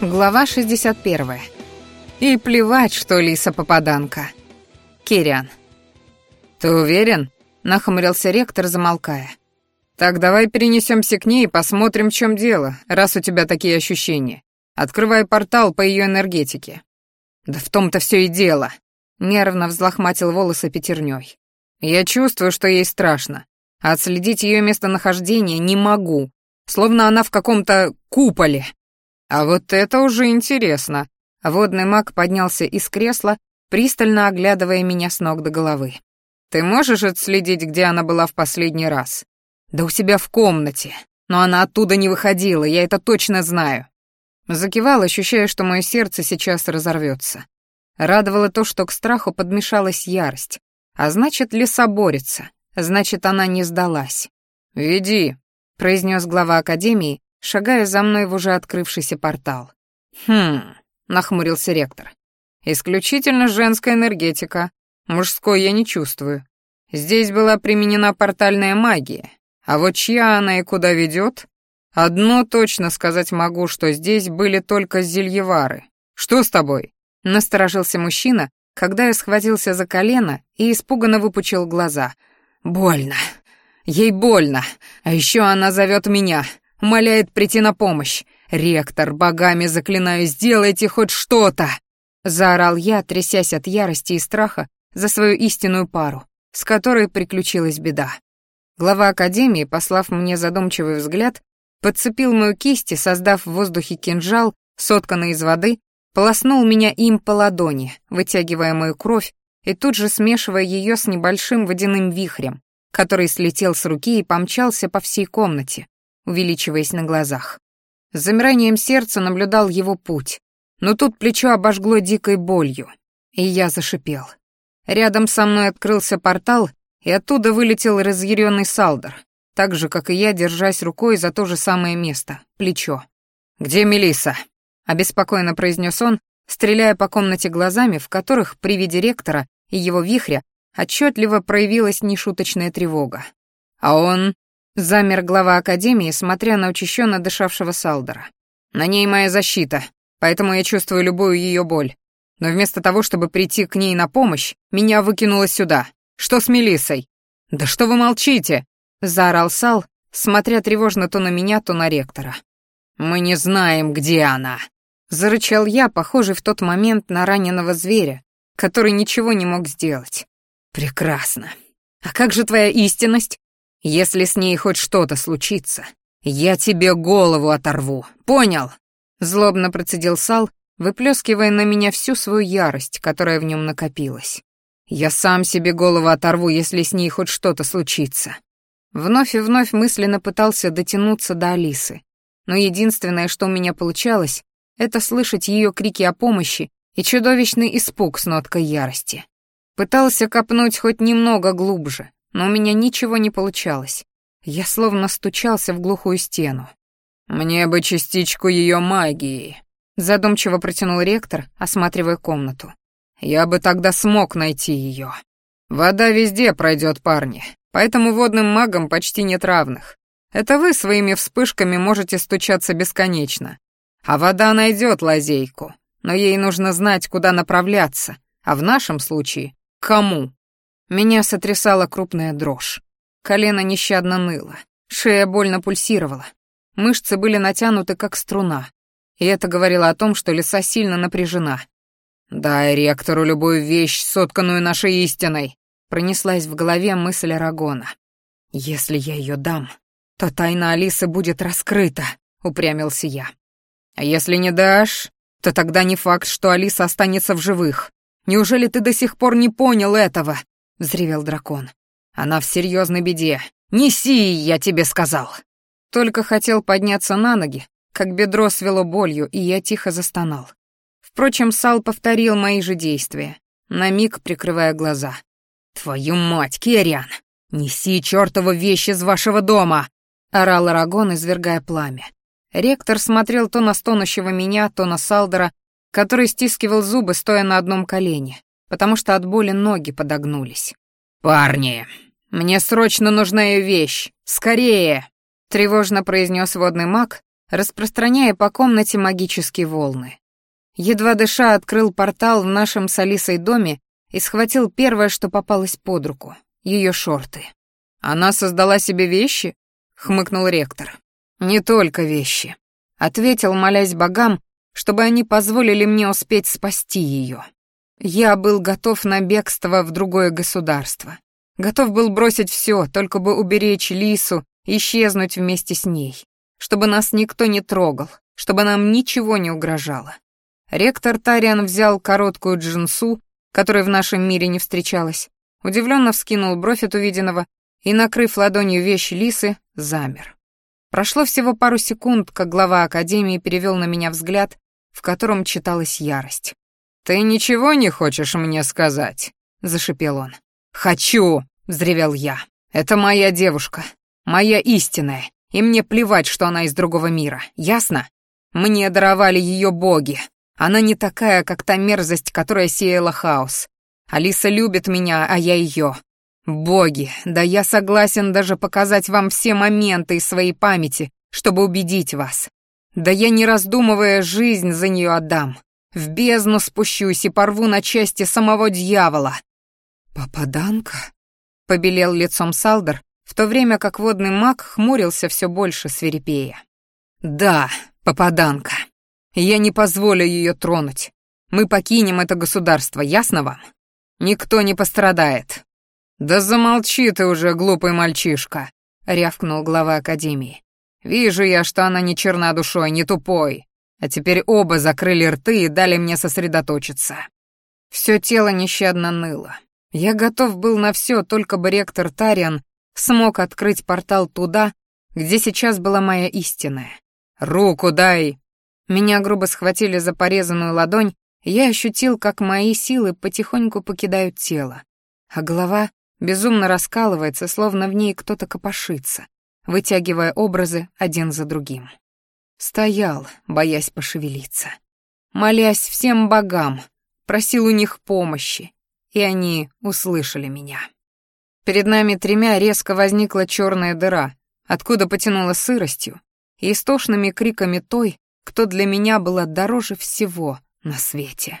Глава 61. И плевать, что Лиса попаданка. Кириан. Ты уверен? нахмурился ректор, замолкая. Так давай перенесемся к ней и посмотрим, в чем дело, раз у тебя такие ощущения. Открывай портал по ее энергетике. Да в том-то все и дело. Нервно взлохматил волосы пятерней. Я чувствую, что ей страшно. Отследить ее местонахождение не могу. Словно она в каком-то куполе. А вот это уже интересно. Водный маг поднялся из кресла, пристально оглядывая меня с ног до головы. Ты можешь отследить, где она была в последний раз? Да у себя в комнате. Но она оттуда не выходила, я это точно знаю. Закивал, ощущая, что мое сердце сейчас разорвется. Радовало то, что к страху подмешалась ярость. А значит, леса борется, значит, она не сдалась. «Веди», — произнес глава Академии, шагая за мной в уже открывшийся портал. «Хм...» — нахмурился ректор. «Исключительно женская энергетика. Мужской я не чувствую. Здесь была применена портальная магия. А вот чья она и куда ведет? Одно точно сказать могу, что здесь были только зельевары. Что с тобой?» — насторожился мужчина, когда я схватился за колено и испуганно выпучил глаза. «Больно. Ей больно. А еще она зовет меня. Умоляет прийти на помощь. «Ректор, богами заклинаю, сделайте хоть что-то!» Заорал я, трясясь от ярости и страха за свою истинную пару, с которой приключилась беда. Глава Академии, послав мне задумчивый взгляд, подцепил мою кисть и, создав в воздухе кинжал, сотканный из воды, полоснул меня им по ладони, вытягивая мою кровь и тут же смешивая ее с небольшим водяным вихрем, который слетел с руки и помчался по всей комнате, увеличиваясь на глазах. С замиранием сердца наблюдал его путь, но тут плечо обожгло дикой болью, и я зашипел. Рядом со мной открылся портал, и оттуда вылетел разъяренный Салдер, так же, как и я, держась рукой за то же самое место — плечо. «Где Мелиса? обеспокоенно произнес он, стреляя по комнате глазами, в которых при виде ректора и его вихря отчетливо проявилась нешуточная тревога. «А он...» Замер глава Академии, смотря на учащенно дышавшего Салдера. «На ней моя защита, поэтому я чувствую любую ее боль. Но вместо того, чтобы прийти к ней на помощь, меня выкинуло сюда. Что с Мелиссой?» «Да что вы молчите?» — заорал Сал, смотря тревожно то на меня, то на ректора. «Мы не знаем, где она!» — зарычал я, похожий в тот момент на раненого зверя, который ничего не мог сделать. «Прекрасно. А как же твоя истинность?» Если с ней хоть что-то случится, я тебе голову оторву, понял?» Злобно процедил Сал, выплескивая на меня всю свою ярость, которая в нем накопилась. «Я сам себе голову оторву, если с ней хоть что-то случится». Вновь и вновь мысленно пытался дотянуться до Алисы, но единственное, что у меня получалось, это слышать ее крики о помощи и чудовищный испуг с ноткой ярости. Пытался копнуть хоть немного глубже, но у меня ничего не получалось. Я словно стучался в глухую стену. «Мне бы частичку ее магии», — задумчиво протянул ректор, осматривая комнату. «Я бы тогда смог найти ее. Вода везде пройдет, парни, поэтому водным магам почти нет равных. Это вы своими вспышками можете стучаться бесконечно. А вода найдет лазейку, но ей нужно знать, куда направляться, а в нашем случае — кому». Меня сотрясала крупная дрожь. Колено нещадно ныло, шея больно пульсировала. Мышцы были натянуты, как струна. И это говорило о том, что леса сильно напряжена. «Дай ректору любую вещь, сотканную нашей истиной!» Пронеслась в голове мысль Арагона. «Если я ее дам, то тайна Алисы будет раскрыта», — упрямился я. «А если не дашь, то тогда не факт, что Алиса останется в живых. Неужели ты до сих пор не понял этого?» — взревел дракон. «Она в серьезной беде! Неси, я тебе сказал!» Только хотел подняться на ноги, как бедро свело болью, и я тихо застонал. Впрочем, Сал повторил мои же действия, на миг прикрывая глаза. «Твою мать, Керриан! Неси чертову вещь из вашего дома!» — орал Арагон, извергая пламя. Ректор смотрел то на стонущего меня, то на Салдера, который стискивал зубы, стоя на одном колене, потому что от боли ноги подогнулись. «Парни, мне срочно нужна ее вещь! Скорее!» — тревожно произнес водный маг, распространяя по комнате магические волны. Едва дыша открыл портал в нашем с Алисой доме и схватил первое, что попалось под руку — ее шорты. «Она создала себе вещи?» — хмыкнул ректор. «Не только вещи», — ответил, молясь богам, чтобы они позволили мне успеть спасти ее. Я был готов на бегство в другое государство. Готов был бросить все, только бы уберечь Лису, и исчезнуть вместе с ней. Чтобы нас никто не трогал, чтобы нам ничего не угрожало. Ректор Тариан взял короткую джинсу, которой в нашем мире не встречалась, удивленно вскинул бровь от увиденного и, накрыв ладонью вещи Лисы, замер. Прошло всего пару секунд, как глава Академии перевел на меня взгляд, в котором читалась ярость. «Ты ничего не хочешь мне сказать?» — зашипел он. «Хочу!» — взревел я. «Это моя девушка, моя истинная, и мне плевать, что она из другого мира, ясно? Мне даровали ее боги. Она не такая, как та мерзость, которая сеяла хаос. Алиса любит меня, а я ее. Боги, да я согласен даже показать вам все моменты из своей памяти, чтобы убедить вас. Да я, не раздумывая, жизнь за нее отдам. В бездну спущусь и порву на части самого дьявола. Попаданка? Побелел лицом Салдер, в то время как водный маг хмурился все больше свирепея. Да, попаданка. Я не позволю ее тронуть. Мы покинем это государство, ясно вам? Никто не пострадает. Да замолчи ты уже, глупый мальчишка, рявкнул глава академии. Вижу я, что она не черна душой, не тупой. А теперь оба закрыли рты и дали мне сосредоточиться. Всё тело нещадно ныло. Я готов был на всё, только бы ректор Тариан смог открыть портал туда, где сейчас была моя истинная. «Руку дай!» Меня грубо схватили за порезанную ладонь, я ощутил, как мои силы потихоньку покидают тело, а голова безумно раскалывается, словно в ней кто-то копошится, вытягивая образы один за другим. Стоял, боясь пошевелиться. Молясь всем богам, просил у них помощи, и они услышали меня. Перед нами тремя резко возникла черная дыра, откуда потянула сыростью и истошными криками той, кто для меня была дороже всего на свете.